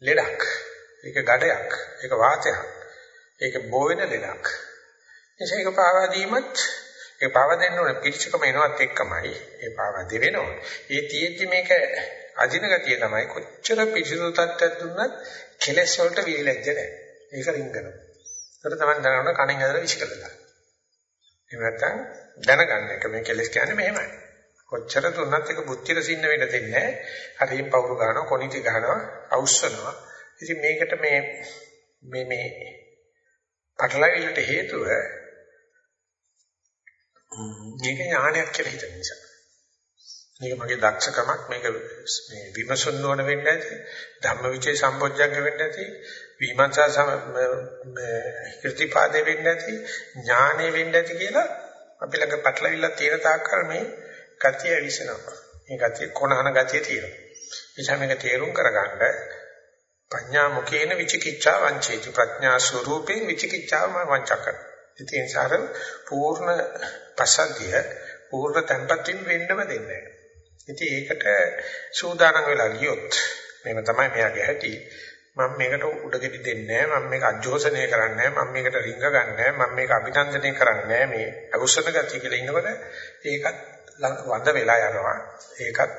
ලෙඩක්. ඒක ගඩයක්. ඒක වාතයක්. ඒක බෝ වෙන ලෙඩක්. එසේ ඒක පාවා දීමත් ඒ පාවා දෙන්න ඕනේ පිරිසකම එනවත් එක්කමයි. ඒ පාවා දෙවෙනවා. ඒ තියෙද්දි මේක අදින ගතිය තමයි කොච්චර පිරිසිදු තත්ත්වයක් දුන්නත් කෙලස් වලට විලැජ්ජ නැහැ. ඒක රින්ගනවා. ඒකට තමයි දැනගන්න කණෙන් ඇදලා විශ්කලලා. එහෙම නැත්නම් දැනගන්න එක මේ කෙලස් කියන්නේ මෙහෙමයි. කොච්චර දුන්නත් ඒක බුද්ධියට සින්න වෙන්න දෙන්නේ නැහැ. හරියෙන් පවුරු ගන්නවා, කොනිටි ගන්නවා, අවුස්සනවා. ඉතින් මේකට මේ මේ මේ පටලවිල්ලට හේතුව මේක ඥානයක් කියලා හිතන නිසා. මේක මගේ දක්ෂකමක් මේක මේ විමසන්න ඕන වෙන්නේ නැති ධම්මවිචේ සම්පෝඥංග වෙන්නේ නැති විමර්ශා සම කෘතිපාදේ වෙන්නේ නැති ඥානෙ වෙන්නේ නැති කියලා අපි ළඟ පැටලවිලා තියෙන තාක්කල් මේ ගතිය විසනවා මේ ගතිය කොනහන ගතිය තියෙනවා. එනිසා මේක තේරුම් කරගන්න ප්‍රඥා මුකේන විචිකිච්ඡා වංචේති ප්‍රඥා ස්වરૂපේ විචිකිච්ඡාව වංචක ඉතින් සාර පූර්ණ පසද්ධිය පූර්ණ tempattin වෙන්නම දෙන්නේ නැහැ. ඉතින් ඒකට සූදානම් වෙලා ගියොත් මේව තමයි මෙයාගේ හැටි. මම මේකට උඩගෙඩි දෙන්නේ නැහැ. මම මේක අජෝසනය කරන්නේ නැහැ. මම මේකට රිංග ගන්න නැහැ. මම මේක අභිනන්දනය කරන්නේ නැහැ. මේ අවශ්‍යන ගතිය කියලා ඉන්නකොට ඒකත් වඳ වෙලා යනවා. ඒකත්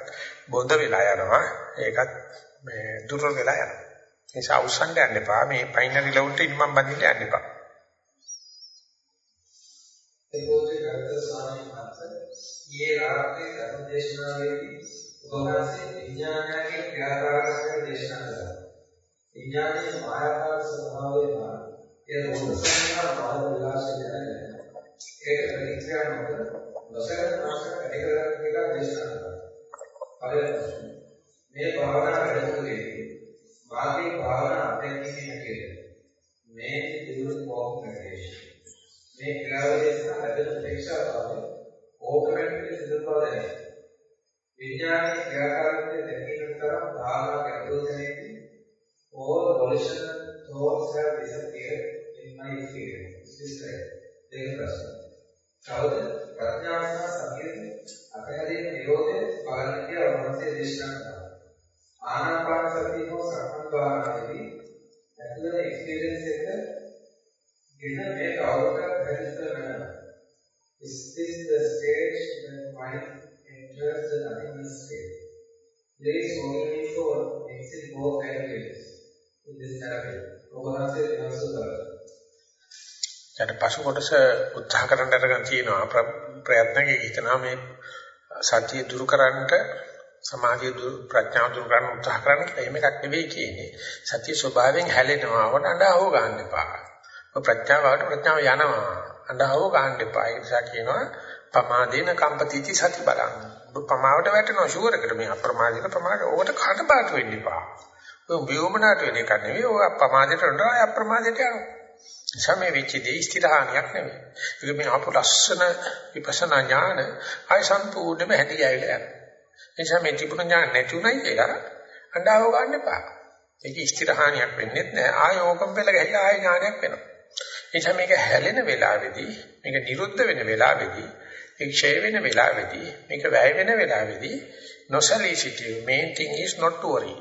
බොඳ වෙලා යනවා. ඒකත් මේ දුර්වල වෙලා යනවා. ඒ නිසා අවසන් යන්න එපා. මේ පයින්නරි ලෙවල්ට ඉන්න මම බඳින්න යන්න එපා. ඒ පොතේ ගරුතර ස්වාමීන් ඊයේ රාත්‍රියේ ධර්ම දේශනාවේදී ඔබ වහන්සේ විඥානයේ ක්‍රියාකාරීත්වය දේශනා කළා. විඥානයේ මායාකාර ස්වභාවය මා ඒ රූපසංඥා මාන විලාසය දැනගෙන ඒක ප්‍රතික්‍රියා නොකර නොසලන මාස කඩේකරන කියලා දේශනා කළා. පළවෙනි මේ භාවනා වැඩමුළුවේදී මාගේ භාවනා අධ්‍යයනයේ හැටියට මේ දියුණු කොහොමද මේ ක්‍රියාවලිය සහ ලැබෙන උපේක්ෂාව ඕකමැටිකලි සිදු බව දැනේ. විඥානයේ ක්‍රියාකාරීත්වය දෙක ප්‍රශ්න. කවද ප්‍රඥාව සහ සතියේ අපහැරීම නිරෝධය පාලනය වහන්සේ දේශනා කළා. ආනාපාන සතිය හෝ සක්මන් භාවනාවේදී ඇතුළත එක්ස්පීරියන්ස් එක ගෙන මේ කවුරුකත් හැදිස්තර වෙනවා. Is this the stage when mind enters the nothingness state? There is only for exit both areas in this therapy. ඔබවහන්සේ විමර්ශ කරා. ඊට පසු කොටස උත්සාහ කරන්න අරගෙන තියෙනවා. ප්‍රයත්නකේ හිතනවා මේ සත්‍ය දුරු කරන්නට සමාධිය දුරු ප්‍රඥාව දුරු කරන්න උත්සාහ කරන්න කියලා එහෙම එකක් නෙවෙයි කියන්නේ. සත්‍ය ස්වභාවයෙන් හැලෙනවා. වඩ අඬව ගන්න එපා. ප්‍රඥාවට ප්‍රඥාව යනවා. අඬව ගන්න එපා. ඒ නිසා කියනවා පමාදේන කම්පතිති සති බලන්න ඔබ පමාවට වැටෙනවා ෂුවර් එකට මේ අප්‍රමාදින ප්‍රමාදයට ඕකට කාට බාට වෙන්න එපා. ඔය විවමනාට වෙන එක නෙවෙයි. ඔය අප්‍රමාදයට යනවා අප්‍රමාදයට යනවා. සමේ වෙච්ච දේ ස්ථිරහානියක් නෙවෙයි. ඒක මේ ආපු ලස්සන විපස්සනා ඥාන ආය සම්පූර්ණයෙන්ම හැටි ගෑවිලා යනවා. ඒ නිසා මේ තිබුණ ඥාන නැති උනායි කියලා අඬාව ගන්න එපා. ඒක ස්ථිරහානියක් වෙන්නේ නැහැ. ආය ඕකම් පෙළ ගහලා ආය ඥානයක් වෙනවා. ඒ නිසා මේක හැලෙන වෙලාවේදී මේක නිරුද්ධ වෙන වෙලාවේදී ඒක ක්ෂය වෙන වෙලාවේදී මේක වැය වෙන වෙලාවේදී නොසලී සිටියු main thing is not to worry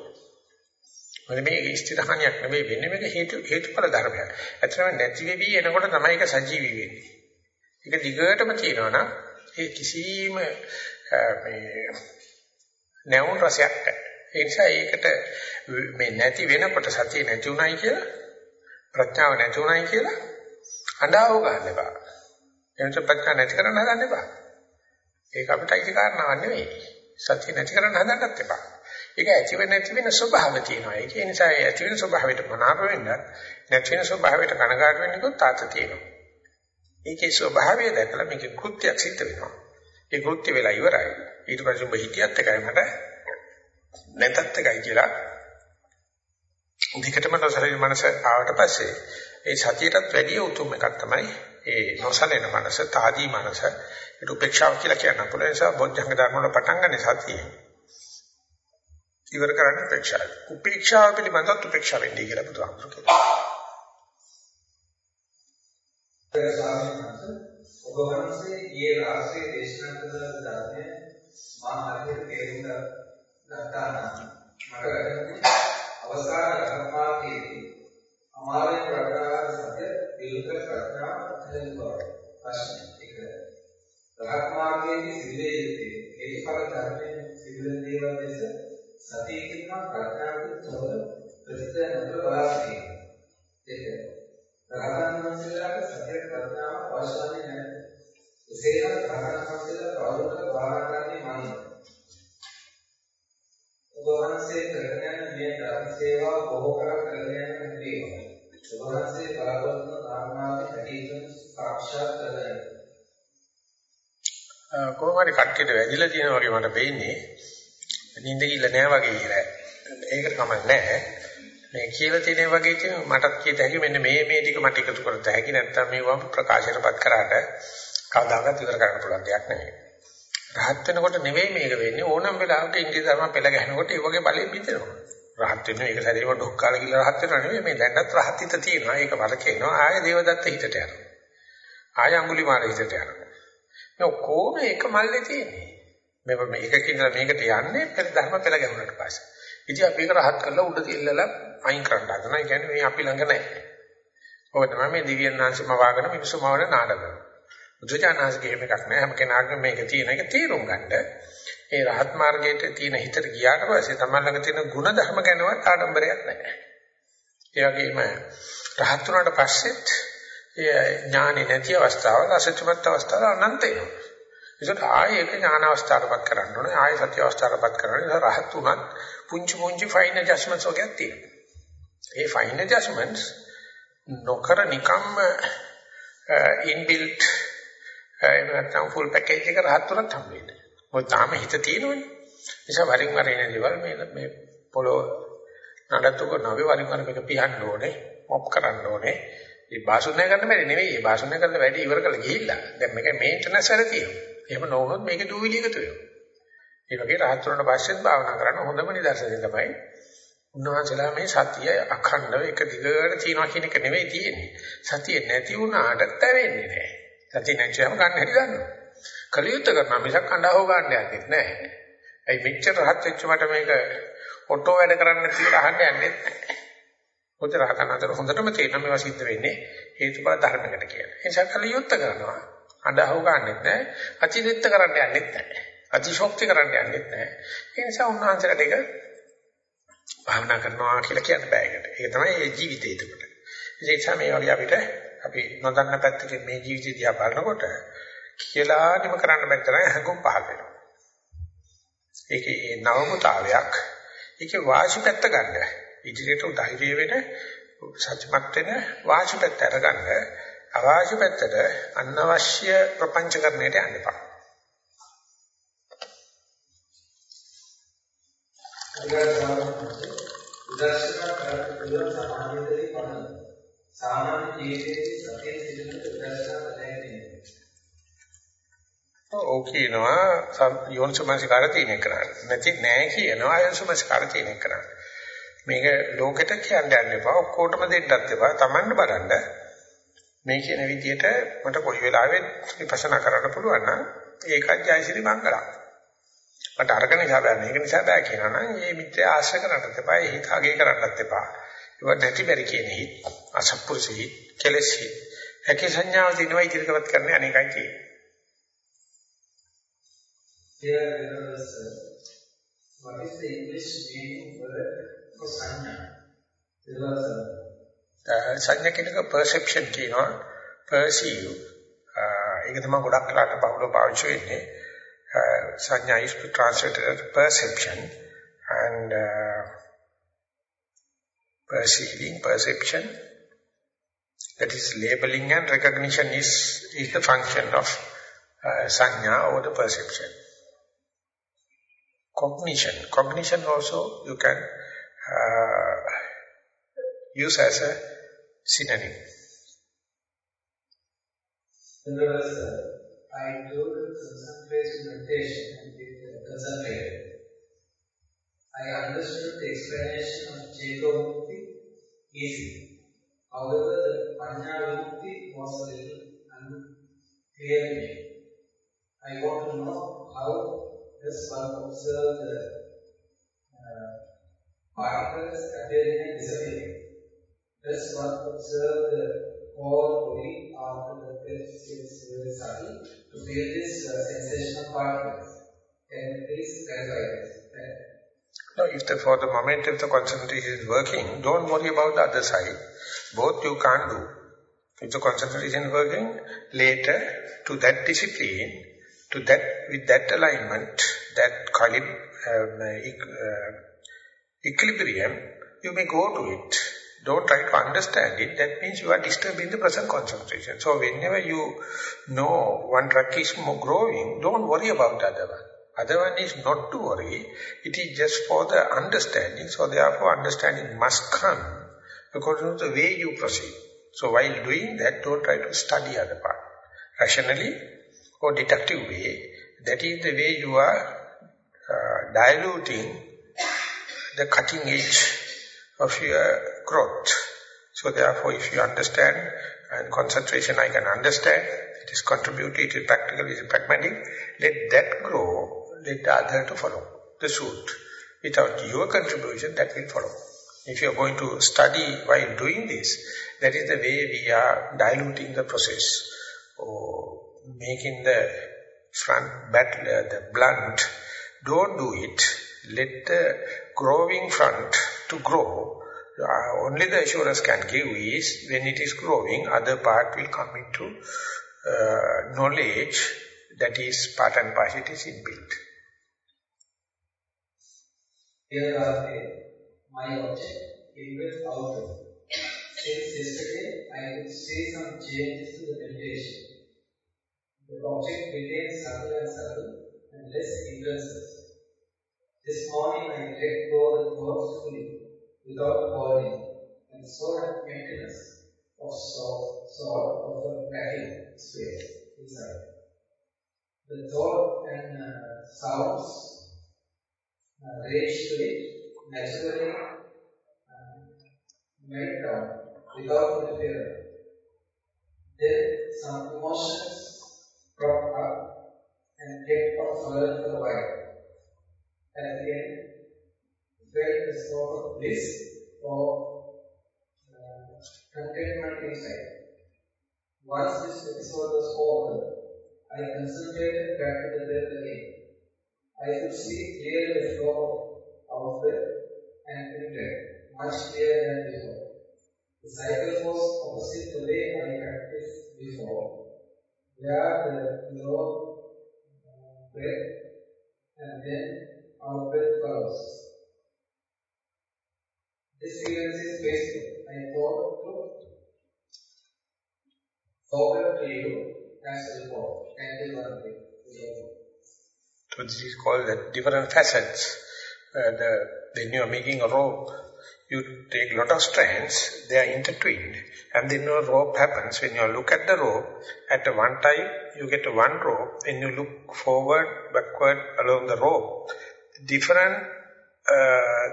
මොකද මේ ස්ථිරහණයක් නෙවෙයි වෙන්නේ මේක හේතු හේතුඵල ධර්මයක්. ඇත්තටම නැති වෙවි එනකොට තමයි ඒක සජීවී වෙන්නේ. ඒක දිගටම තියෙනවා නම් ඒ කිසිම මේ නැවුම් රසයක් නැහැ. ඒ නිසා ඒකට මේ නැති වෙනකොට සතිය නැති උනායි කියලා ප්‍රඥාව නැති උනායි කියලා අඬාව ගන්න එපා. එනත ප්‍රඥා නැති කරන්න හදන්න එපා. ඒක අපිට අයිති කාරණාවක් නෙවෙයි. සතිය නැති කරන්න හදන්නත් එපා. ඒක ඇති වෙන නැති වෙන ස්වභාව තියෙනවා. ඒක නිසා ඒ ඇති වෙන ස්වභාවයට මනාප වෙන්න නැති වෙන ස්වභාවයට කනගාටු වෙන්න කොත් තාත තියෙනවා. ඒකේ ස්වභාවය දැකලා මේකේ කෘත්‍යයක් සිද්ධ වෙනවා. ඒ කෘත්‍ය වෙලා ඉවරයි. ඊට පස්සේ ඔබ හිතියත් එකයි මට නැතත් එකයි කියලා දිගටම නොසලින මනස ආවට පස්සේ ඒ සතියටත් වැඩිය උතුම් එකක් තමයි ඒ නොසලෙන මනස, తాදී මනස, ඒක උපේක්ෂාව කියලා කියන්න පුළුවන් නිසා බොද්ධංග ධර්ම වල පටන් ගන්න සතියේ. ඉවර කරන්න උපේක්ෂාව. උපේක්ෂාව පිළිබඳව උපේක්ෂා වෙන්නේ කියලා බුදුහාමුදුරුවෝ කියනවා. ඔබ වහන්සේ ඊයේ රාත්‍රියේ දේශනා කළ ධර්මය මා හරියට තේරුම් ගත්තා නම් මට වැටහුණේ අවසාන කර්මාකේදී අමාරේ ප්‍රඥාව සත්‍ය දීර්ඝ ප්‍රඥාව අධ්‍යයන බව. ප්‍රශ්න එක. රහත් මාර්ගයේදී සිදුවේ යුත්තේ හේතුඵල ධර්මයේ සිදුවෙන දේවල් ලෙස සතිය කියනවා ප්‍රඥාවෙන් තොර ප්‍රතිදේ නතර බලාපොරොත්තු දෙක රහතන් වහන්සේලාට සතිය ප්‍රඥාව අවශ්‍යන්නේ නැහැ එසේනම් රහතන් වහන්සේලා කවුරුත් භාවනා කරන්නේ මනින් ඔබ වහන්සේ කරගෙන යන මේ ධර්ම සේවාව බොහෝ කරක් කරගෙන යන දේවල් ඔබ වහන්සේ බලාපොරොත්තු වන කාරණාවේ හැටියට සාක්ෂාත් කරගන්න කොහොම හරි කට්ටියට වැදිලා තියෙනවා වගේ මට පේන්නේ. නිින්ද කිල්ල නෑ වගේ කියලා. ඒකට කමක් නෑ. මේ කියලා තියෙන වගේ කියන මටත් කියත හැකි මෙන්න මේ මේ ටික මට එකතු කරත හැකි නැත්නම් මේවම ප්‍රකාශයටපත් කරාට කවදාකවත් ඉවර කරන්න පුළුවන් දෙයක් නෙවෙයි. රහත් වෙනකොට නෙවෙයි මේක වෙන්නේ ඕනම වෙලාවක ඉන්ද්‍රිය ධර්ම පෙළ ගැහෙනකොට ඒ වගේ බලෙ පිටෙනවා. රහත් වෙන එක සැරේම ඩොක්කාල කියලා රහත් වෙනව නෙවෙයි මේ දැන්නත් රහත් හිත තියෙනවා. ඒක වලකේනවා. ආය දේවදත්ත හිතට යනවා. ආය අඟුලිමාල හිතට යනවා. මේ කොහොම එක මල්ලේ තියෙන්නේ. මේ මේකකින් මේකට යන්නේ පෙර ධර්ම පෙළ ගැහුණාට පස්සේ. ඉතින් අපි ඒක රහත් කරලා උඩ තියලා අයින් කරන්න හදනවා. ඒ කියන්නේ මේ අපි ළඟ නැහැ. ඔය තමයි මේ දිව්‍යන් ආංශම වාගෙන මිනිස්සු මවන නාටක. බුදුචානන්සේගේ එහෙම එකක් නැහැ. හැම කෙනාගේම මේක තියෙන එක තීරුම් ගන්න. ඒ රහත් මාර්ගයේ තියෙන හිතට ගියාට පස්සේ තමයි ළඟ තියෙන ಗುಣ ධර්ම ගැනවත් ආඩම්බරයක් නැහැ. ඒ වගේම රහත් වුණාට පස්සෙත් ඥානෙ නැති අවස්ථාවල අසත්‍යමත් අවස්ථාවල අනන්ත වෙනවා. ඒකට ආයෙ ඒක ඥාන අවස්ථාවකට කරන්න ඕනේ. ආයෙ සත්‍ය අවස්ථාවකට කරන්න. ඒක රහත් උනත් පුංචි පුංචි ෆයින් ඇඩ්ජස්ට්මන්ට්ස් වගේ තියෙනවා. ඒ ෆයින් ඇඩ්ජස්ට්මන්ට්ස් නොකර නිකම්ම ඉන්බිල්ට් එහෙම නැත්නම් ෆුල් පැකේජ් එක රහත් උනත් හම්බ වෙන්නේ. මොකද තාම හිත තියෙනවනේ. නිසා වරින් වර එන දේවල් මේ මේ පොළොව නඩත්තු කරනවා වරින් වර මේක පිහන්න ඕනේ, මොප් කරන්න ඕනේ. ඒ භාෂණය කරන්න බැරි නෙවෙයි. ඒ භාෂණය කරන්න වැඩි ඉවර කරලා ගිහිල්ලා. දැන් මේක මේන්ටනන්ස් වැඩ තියෙනවා. එහෙම නොවුනොත් මේකේ දූවිලි එකතු වෙනවා. ඒ වගේ රහත් වුණාට පස්සෙත් භාවනා කරන්න හොඳම නිදර්ශනය තමයි උන්වහන්සේලා මේ සතිය අඛණ්ඩව එක දිගට තියනවා කියන එක නෙවෙයි තියෙන්නේ. සතිය නැති වුණාට තැවෙන්නේ නැහැ. සතිය නැතිවම ගන්න හැටි දන්නවා. කලියුත් කරනවා මිසක් අඬව ගන්න යන්නේ නැහැ. ඒ මෙච්චර රහත් වෙච්ච මට මේක ඔටෝ වැඩ කරන්න කියලා අහන්න යන්නේ නැහැ. මොකද රහතන් අතර හොඳටම තේරෙනවා මේවා සිද්ධ වෙන්නේ හේතුඵල ධර්මයකට කියලා. ඒ නිසා කලියුත් කරනවා. අඬව ගන්නෙත් නැහැ. අතිදිත්ත කරන්න යන්නෙත් නැහැ. අතිශෝක්ති කරන්න යන්නෙත් නැහැ. ඒ නිසා උන්වහන්සේලාට ඒක භාවනා කරනවා කියලා කියන්න බෑ ඒකට. ඒක තමයි ඒ ජීවිතය එතකොට. ඒ නිසා මේ වගේ අපිට අපි නොදන්න පැත්තකින් මේ ජීවිතය දිහා බලනකොට කියලා නිම කරන්න බැරි තරම් හැඟුම් පහළ වෙනවා. ඒකේ නවමුතාවයක් ඒකේ වාසි පැත්ත ගන්න. ඉදිරියට උදහිරේ වෙන සත්‍යමත් වෙන වාසි පැත්ත අරගන්න අවාසි පැත්තට අනවශ්‍ය ප්‍රපංච කරන්නට යන්න එපා. උදර්ශනා කරලා පුළුවන් සමාධියේදී පමණයි. සාමාන්‍ය ජීවිතයේ සතිය සිදුවන උදර්ශනා නැහැ. ඔව් කියනවා යෝනිසමස්කාර තියෙන කරා. නැති නෑ කියනවා යෝනිසමස්කාර තියෙන කරා. මේක ලෝකෙට කියන්න යන්න එපා. ඔක්කොටම දෙන්නත් එපා. Tamanne බලන්න. මේ කියන විදිහට මට කොයි වෙලාවෙ විපස්සනා කරන්න පුළුවන් නම් ඒකත් ජයසිරි මංගලම්. මට අරක නිසා බෑ මේක නිසා බෑ කියනවා නම් මේ මිත්‍ය ආශ්‍රය කරන්නත් එපා. ඒක අගේ කරන්නත් එපා. ඒක නැති බැරි කියන හිත් අසත්පුරුෂී කෙලෙසි. ඒකේ සංඥාව දිනවයි ඉදිරියට කරන්නේ අනේකයි කියන්නේ. Dear brothers, what is the English meaning word for sanya? සංඥා කියන එක perception කියනවා perceive ඒක තමයි ගොඩක් කලකට බහුලව පාවිච්චි වෙන්නේ සංඥා is translated as perception and uh, perceiving perception that is labeling and recognition is is the function of uh, sanya or the perception cognition. Cognition also you can uh, use as a synonym. I do concentration meditation and concentrate. I understood the explanation of Chetomukti easily. However, the Panya was a little unclear to me. I want to know how does one observe the uh, particles appearing and disappearing? Does one observe the whole body after the very subtle to feel this uh, sensation of particles? Can you please clarify this? No, if the, for the moment if the concentration is working, don't worry about the other side. Both you can't do. If the concentration is working, later to that discipline, to that with that alignment, that um, uh, equilibrium, you may go to it. Don't try to understand it. That means you are disturbing the present concentration. So whenever you know one track is growing, don't worry about the other one. Other one is not to worry. It is just for the understanding. So therefore understanding must come according to the way you proceed. So while doing that, don't try to study other part. Rationally, or deductive way, that is the way you are uh, diluting the cutting edge of your growth. So therefore, if you understand, and concentration I can understand, it is contributed, it is practical, it is pragmatic, let that grow, let the other to follow, the suit. Without your contribution, that will follow. If you are going to study while doing this, that is the way we are diluting the process. Or making the front battle, uh, the blunt, don't do it. Let the growing front to grow. Uh, only the assurance can give is when it is growing, other part will come into uh, knowledge that is part and parcel, it is inbuilt. Here are my object, inward outward. Since yesterday, I could see some changes to the meditation. The object remains subtle and subtle and less hindrances. This morning I let go the thoughts fully without falling and saw an emptiness of salt, salt of a vacuum space inside. The thought and uh, sounds uh, raised to it naturally uh, melt down without interference. Then some emotions crop up and kept on further for a while. At the end, a sort of bliss or uh, contentment inside. Once this episode was over, I concentrated back to the breath again. I could see clearly the flow of the and intent, much clearer than before. The cycle was opposite the way I practiced before, where the low uh, breath and then out breath follows. This experience is basic. I thought to forward to you as before. You, Bhante. So this is called the different facets. Uh, the, when you are making a rope, you take a lot of strands, they are intertwined. And then a rope happens. When you look at the rope, at one time you get one rope. When you look forward, backward along the rope, different uh,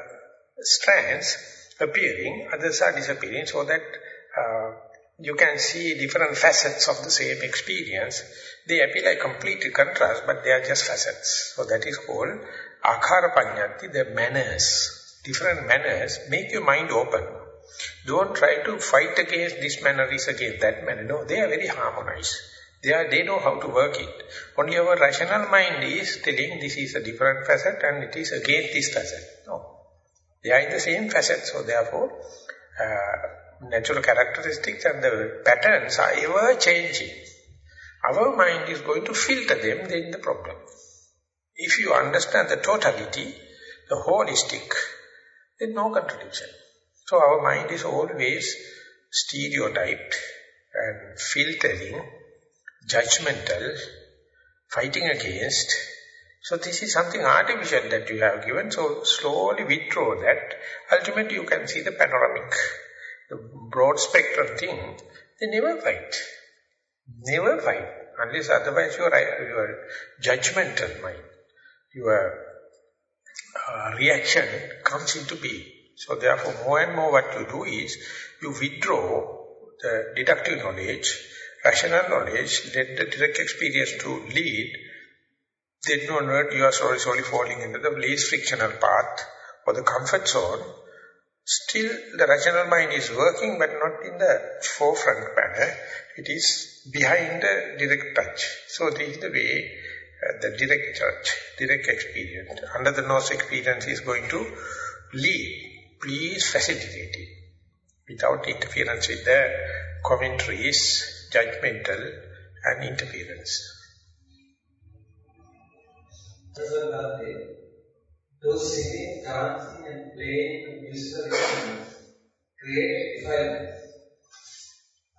strands appearing, others are disappearing so that uh, you can see different facets of the same experience. They appear like complete contrast, but they are just facets. So that is called Akara Panyati, the manners. Different manners make your mind open. Don't try to fight against this manner is against that manner. No, they are very harmonized. They, are, they know how to work it. Only our rational mind is telling this is a different facet and it is against this facet. No. They are in the same facet. So therefore, uh, natural characteristics and the patterns are ever changing. Our mind is going to filter them, then the problem. If you understand the totality, the holistic, then no contradiction. So our mind is always stereotyped and filtering, judgmental, fighting against. So this is something artificial that you have given. So slowly withdraw that. Ultimately you can see the panoramic, the broad spectrum thing. They never fight. Never fight. Unless otherwise your, your judgmental mind, your uh, reaction comes into being. So therefore more and more what you do is you withdraw the deductive knowledge, rational knowledge, let the direct experience to lead, then onward you are slowly, slowly falling into the least frictional path or the comfort zone. Still the rational mind is working but not in the forefront manner. It is behind the direct touch. So this is the way uh, the direct touch, direct experience, under the nose experience is going to lead. Please facilitate it without interference with the commentaries, judgmental and interference. Those singing, dancing and playing musical instruments create defilements.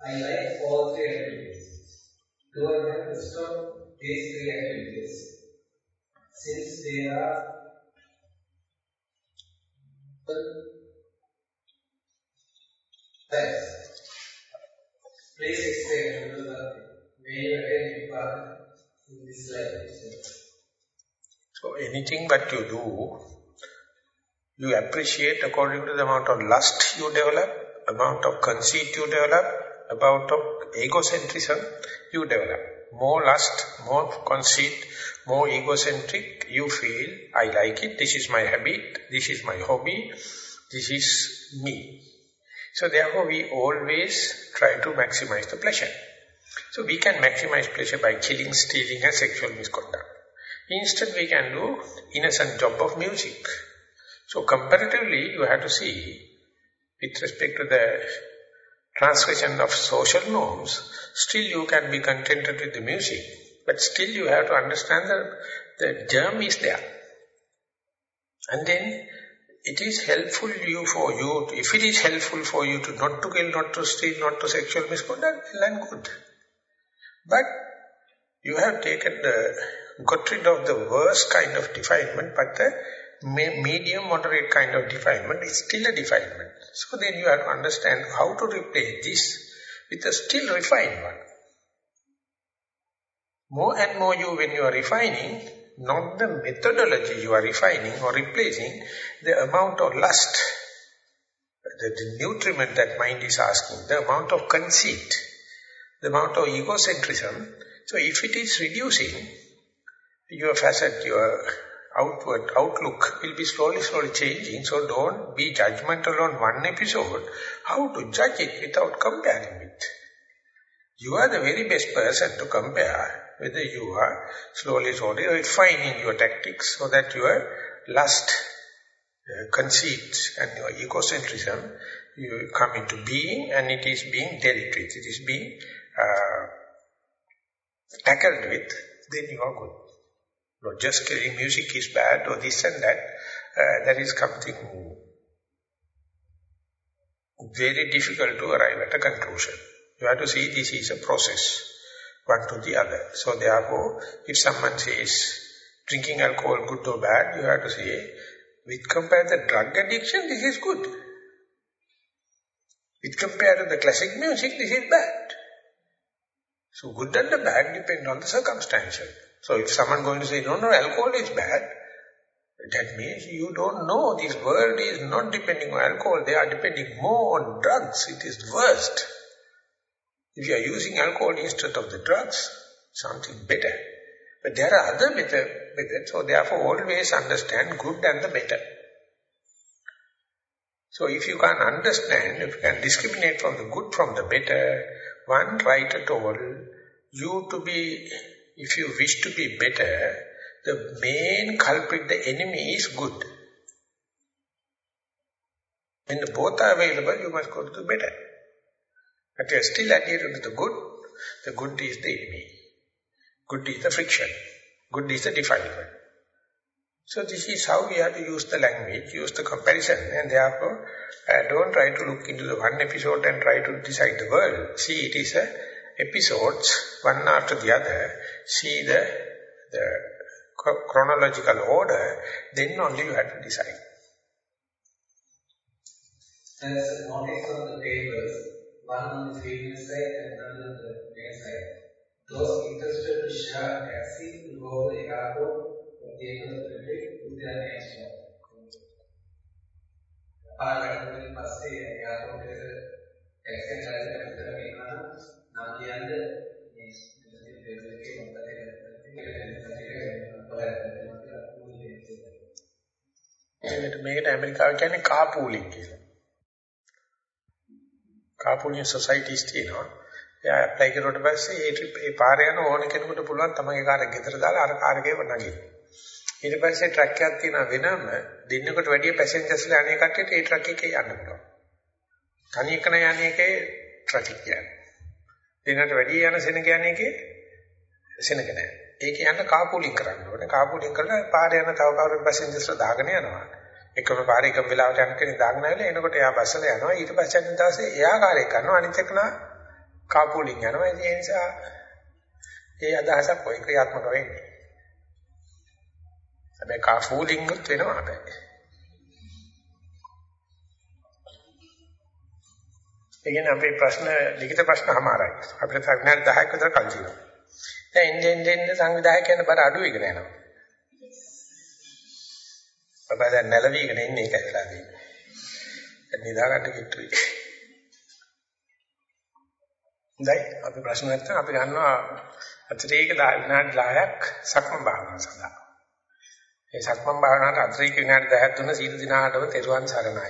I like all three activities. Do I have to stop these three activities? Since they are Thanks. Please explain to the male and part in this life. So anything that you do, you appreciate according to the amount of lust you develop, amount of conceit you develop, amount of egocentrism you develop. More lust, more conceit, more egocentric, you feel, I like it, this is my habit, this is my hobby, this is me. So therefore we always try to maximize the pleasure. So we can maximize pleasure by killing, stealing and sexual misconduct. Instead we can do innocent job of music. So comparatively you have to see, with respect to the transgression of social norms, still you can be contented with the music, but still you have to understand that the germ is there. And then it is helpful you for you, if it is helpful for you to not to kill, not to steal, not to sexual misconduct, well and good. But you have taken the, got rid of the worst kind of defilement, but the medium moderate kind of defilement is still a defilement. So then you have to understand how to replace this with a still refined one. More and more you, when you are refining, not the methodology you are refining or replacing, the amount of lust, the, the nutriment that mind is asking, the amount of conceit, the amount of egocentrism. So if it is reducing, your facet, your outward outlook will be slowly, slowly changing. So don't be judgmental on one episode. How to judge it without comparing it? You are the very best person to compare whether you are slowly, slowly refining your tactics so that your lust, uh, conceit and your egocentrism you come into being and it is being dealt with. It is being uh, tackled with, then you are good. Not just killing music is bad or this and that. Uh, that is something very difficult to arrive at a conclusion. You have to see this is a process, one to the other. So therefore, if someone says drinking alcohol good or bad, you have to say, with compared to the drug addiction, this is good. With compared to the classic music, this is bad. So good and the bad depend on the circumstantial. So if someone going to say, no, no, alcohol is bad, that means you don't know. This world is not depending on alcohol. They are depending more on drugs. It is worst. If you are using alcohol instead of the drugs, something better. But there are other methods, so therefore always understand good and the better. So if you can understand, if you can discriminate from the good from the better, one right at all, you to be, if you wish to be better, the main culprit, the enemy is good. When both are available, you must go to the better. But you are still adhering to the good, the good is the enemy. Good is the friction. Good is the defilement. So this is how we have to use the language, use the comparison, and therefore uh, don't try to look into the one episode and try to decide the world. See, it is a episodes, one after the other. See the, the chronological order, then only you have to decide. There's a notice on the tables, one on the female side and another on the male side. Those interested to share taxi will go to the airport or the country with their names on. පාරකට පස්සේ එයාට ටැක්සි එක ඇවිල්ලා විතර කියනවා නම් කියන්නේ මේ දෙවියන්ගේ මොකද මේකට ඇමරිකාව කියන්නේ කාපූලින් කියලා. කාපූලින් සොසයිටිස් තියෙනවා. එයා ඇප්ලයි කරුවට පස්සේ ඒ ට්‍රිප් ඒ පාරේ යන ඕන කෙනෙකුට පුළුවන් තමන්ගේ කාර් එක ගෙදර දාලා අර කාර් එකේ වණගින්න. ඊට පස්සේ ට්‍රක් එකක් තියෙනවා වෙනම දෙන්නෙකුට වැඩි පැසෙන්ජර්ස්ලා අනේ කට්ටියට ඒ ට්‍රක් එකේ යන්න පුළුවන්. තනි එකන යන්නේ එකේ ට්‍රැෆික් කියන්නේ. දෙන්නට වැඩි යන සෙනග යන්නේ එකේ සෙනග නැහැ. ඒක යන්න කාපූලින් කරන්න ඕනේ. කාපූලින් කරලා පාරේ යන තව කවුරුත් පැසෙන්ජර්ස්ලා දාගෙන යනවා. එකම පාරේ එකම වෙලාවට යන කෙනෙක් දාගෙන ආවිලා එනකොට එයා බස්සල යනවා. ඊට පස්සේ අනිත් දවසේ එයා කාර්යයක් කරනවා. අනිත් එකන කාපූලින් යනවා. ඒ නිසා ඒ අදහසක් ඔය ක්‍රියාත්මක වෙන්නේ. හැබැයි කාපූලින් උත් වෙනවා හැබැයි. ඒ කියන්නේ අපේ ප්‍රශ්න ලිඛිත ප්‍රශ්න අමාරයි. අපිට විනාඩි 10ක් විතර කල් තියෙනවා. දැන් එන්නේ එන්නේ සංවිධායකයන් බර අඩු වෙගෙන යනවා. අපා දැන් නැලවිගෙන ඉන්නේ ඒකයි වෙලා තියෙන්නේ. දැන් නිදා ගන්න කිට්ටුයි. දැන් අපි ප්‍රශ්න නැත්නම් අපි ගන්නවා අතිරේක විනාඩි 10ක් සක්මන් භාවනාව සඳහා. ඒ සක්මන් භාවනාවට අතිරේක විනාඩි 10ක් දුන්න සීල දිනාටම තෙරුවන් සරණයි.